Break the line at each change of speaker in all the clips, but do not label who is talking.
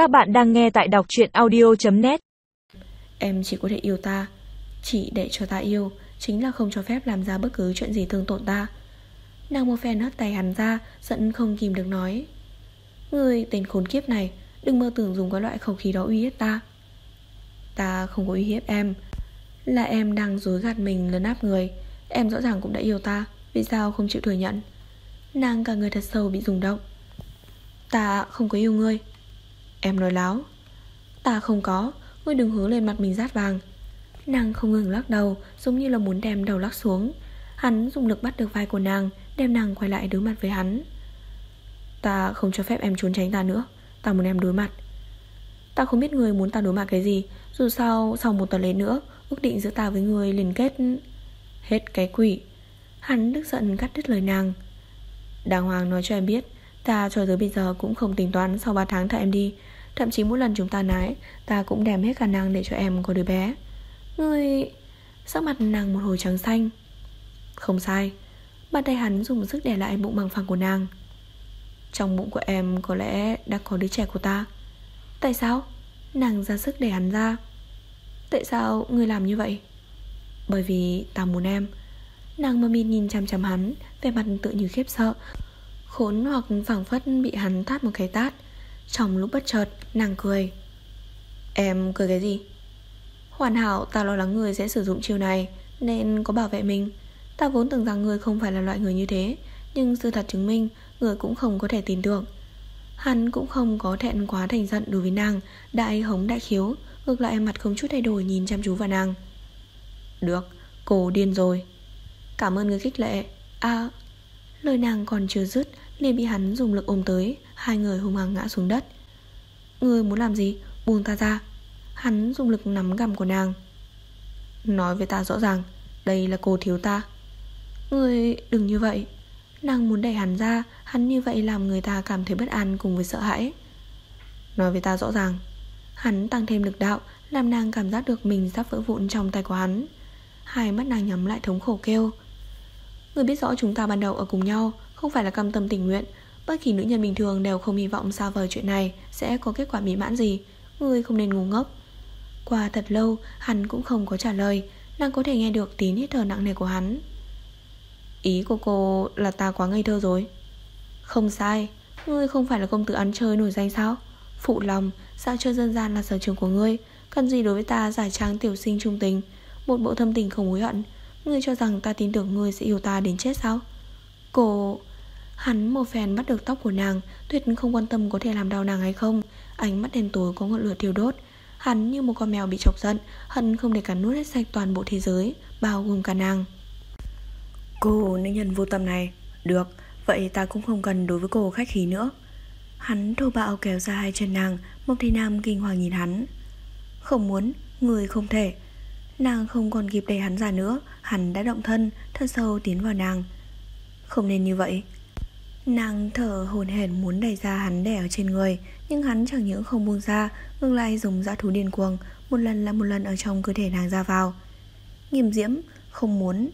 Các bạn đang nghe tại đọc truyện audio.net
Em chỉ có thể yêu ta. Chỉ để cho ta yêu Chính là không cho phép làm ra bất cứ chuyện gì thương tổn ta. Nàng một phen hất tay hắn ra, Giận không kìm được nói. Người tên khốn kiếp này, Đừng mơ tưởng dùng cái loại khẩu khí đó uy hiếp ta. Ta không có uy hiếp em, Là em đang dối gạt mình lớn áp người. Em rõ ràng cũng đã yêu ta, Vì sao không chịu thừa nhận? Nàng cả người thật sâu bị rung động. Ta không có yêu ngươi. Em nói láo. Ta không có, Ngươi đừng hướng lên mặt mình rát vàng. Nàng không ngừng lắc đầu, Giống như là muốn đem đầu lắc xuống. Hắn dùng lực bắt được vai của nàng, Đem nàng quay lại đối mặt với hắn. Ta không cho phép em trốn tránh ta nữa, Ta muốn em đối mặt. Ta không biết người muốn ta đối mặt cái gì, Dù sao sau một tuần lễ nữa, Ước định giữa ta với người liên kết Hết cái quỷ. Hắn tức giận cắt đứt lời nàng. Đàng hoàng nói cho em biết Ta cho tới bây giờ cũng không tính toán Sau 3 tháng thả em đi. Thậm chí mỗi lần chúng ta nái Ta cũng đem hết khả năng để cho em có đứa bé. Người, Sắc mặt nàng một hồi trắng xanh. Không sai Bàn tay hắn dùng sức để lại bụng bằng phẳng của nàng. Trong bụng của em có lẽ đã có đứa trẻ của ta. Tại sao? Nàng ra sức để hắn ra. Tại sao người làm như vậy? Bởi vì ta muốn em. Nàng mơ mịt nhìn chăm chăm hắn Về mặt tự như khiếp sợ. Khốn hoặc phảng phất bị hắn tát một cái tát. Trong lúc bất chợt nàng cười. Em cười cái gì? Hoàn hảo ta lo lắng người sẽ sử dụng chiêu này Nên có bảo vệ mình. Ta vốn tưởng rằng người không phải là loại người như thế Nhưng sự thật chứng minh Người cũng không có thể tin tưởng. Hắn cũng không có thẹn quá thành giận đối với nàng Đại hống đại khiếu Ngược lại mặt không chút thay đổi nhìn chăm chú vào nàng. Được, cô điên rồi. Cảm ơn người khích lệ. À, lời nàng còn chưa dứt liền bị hắn dùng lực ôm tới Hai người hung hăng ngã xuống đất. Người muốn làm gì, buông ta ra. Hắn dùng lực nắm gầm của nàng. Nói với ta rõ ràng Đây là cô thiếu ta. Người đừng như vậy. Nàng muốn đẩy hắn ra Hắn như vậy làm người ta cảm thấy bất an cùng với sợ hãi. Nói với ta rõ ràng Hắn tăng thêm lực đạo Làm nàng cảm giác được mình sắp vỡ vụn trong tay của hắn. Hai mắt nàng nhắm lại thống khổ kêu Người biết rõ chúng ta ban đầu ở cùng nhau, Không phải là cam tâm tình nguyện. Bất kỳ nữ nhân bình thường đều không hy vọng xa vời chuyện này Sẽ có kết quả mỹ mãn gì. Người không nên ngu ngốc. Qua thật lâu, hắn cũng không có trả lời. Nàng có thể nghe được tín hít thở nặng nề của hắn. Ý của cô là ta quá ngây thơ rồi. Không sai, Ngươi không phải là công tử ăn chơi nổi danh sao? Phụ lòng Sao chơi dân gian là sở trường của ngươi. Cần gì đối với ta giải trang tiểu sinh trung tình? Một bộ thâm tình không hối hận. Ngươi cho rằng ta tin tưởng ngươi sẽ yêu ta đến chết sao? Cô Hắn một phen bắt được tóc của nàng Tuyệt không quan tâm có thể làm đau nàng hay không. Ánh mắt đen tối có ngọn lửa thiêu đốt. Hắn như một con mèo bị chọc giận Hận không để cắn nuốt hết sạch toàn bộ thế giới Bao gồm cả nàng. Cô nữ nhân vô tâm này. Được, vậy ta cũng không cần đối với cô khách khí nữa. Hắn thô bạo kéo ra hai chân nàng Mộc Thị Nam kinh hoàng nhìn hắn. Không muốn, người không thể. Nàng không còn kịp đẩy hắn ra nữa Hắn đã động thân, thân sâu tiến vào nàng. Không nên như vậy. Nàng thở hồn hển muốn đẩy ra hắn để ở trên người Nhưng hắn chẳng những không buông ra Ngược lại dùng dã thú điên cuồng Một lần là một lần ở trong cơ thể nàng ra vào. Nghiêm diễm, không muốn.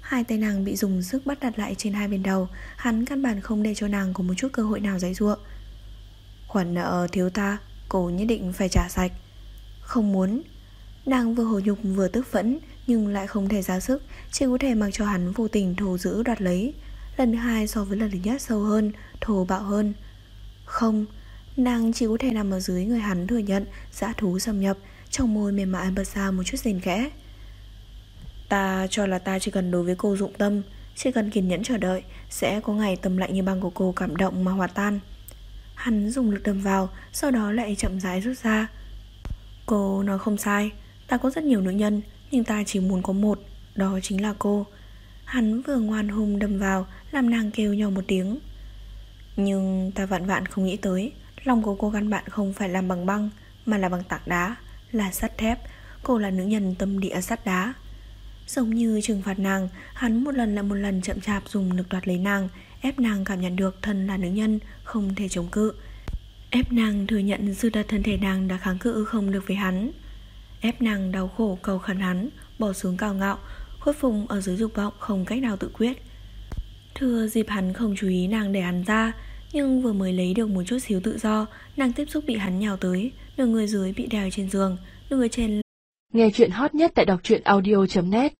Hai tay nàng bị dùng sức bắt đặt lại trên hai bên đầu Hắn căn bản không để cho nàng có một chút cơ hội nào giấy ruộng. Khoản nợ thiếu ta Cô nhất định phải trả sạch. Không muốn. Nàng vừa hổ nhục vừa tức phẫn, Nhưng lại không thể ra sức, Chỉ có thể mặc cho hắn vô tình thù giữ đoạt lấy. Lần hai so với lần thứ nhất sâu hơn, Thô bạo hơn. Không, Nàng chỉ có thể nằm ở dưới người hắn thừa nhận Dã thú xâm nhập, Trong môi mềm mại bật ra một chút rền khẽ. Ta cho là ta chỉ cần đối với cô dụng tâm, Chỉ cần kiên nhẫn chờ đợi, Sẽ có ngày tâm lạnh như băng của cô cảm động mà hòa tan. Hắn dùng lực đâm vào, Sau đó lại chậm rãi rút ra. Cô nói không sai Ta có rất nhiều nữ nhân, Nhưng ta chỉ muốn có một, Đó chính là cô. Hắn vừa ngoan hùng đâm vào, Làm nàng kêu nhau một tiếng. Nhưng ta vạn vạn không nghĩ tới, Lòng của cô gắn bạn không phải làm bằng băng, Mà là bằng tảng đá, Là sắt thép. Cô là nữ nhân tâm địa sắt đá. Giống như trừng phạt nàng, Hắn một lần lại một lần chậm chạp dùng lực đoạt lấy nàng, Ép nàng cảm nhận được thân là nữ nhân, Không thể chống cự. Ép nàng thừa nhận dư đặt thân thể nàng đã kháng cự không được với hắn. Ép nàng đau khổ cầu khẩn hắn, Bỏ xuống cao ngạo, Khuất phục ở dưới dục vọng không cách nào tự quyết. Thưa dịp hắn không chú ý nàng để hắn ra, Nhưng vừa mới lấy được một chút xíu tự do, Nàng tiếp xúc bị hắn nhào tới, Nửa người dưới bị đèo trên giường, Nửa người trên
Nghe chuyện hot nhất tại đọc truyện audio.net